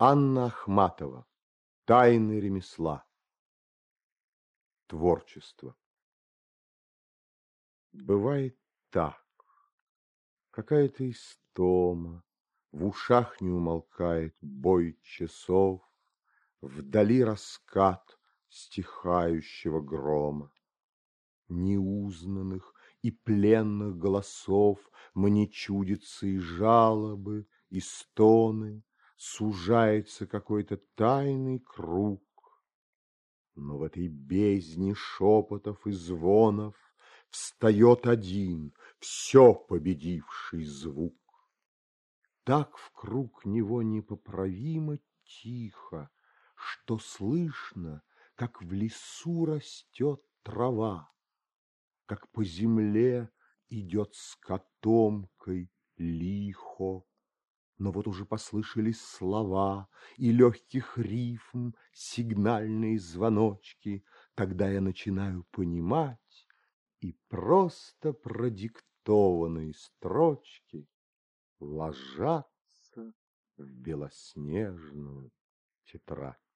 Анна Ахматова. Тайны ремесла. Творчество. Бывает так. Какая-то истома, В ушах не умолкает бой часов, Вдали раскат стихающего грома. Неузнанных и пленных голосов Мне чудится и жалобы, и стоны, сужается какой-то тайный круг. Но в этой бездне шепотов и звонов Встает один, все победивший звук. Так в круг него непоправимо тихо, Что слышно, как в лесу растет трава, Как по земле идет с котомкой лихо. Но вот уже послышались слова И легких рифм сигнальные звоночки, Тогда я начинаю понимать, И просто продиктованные строчки Ложатся в белоснежную тетрадь.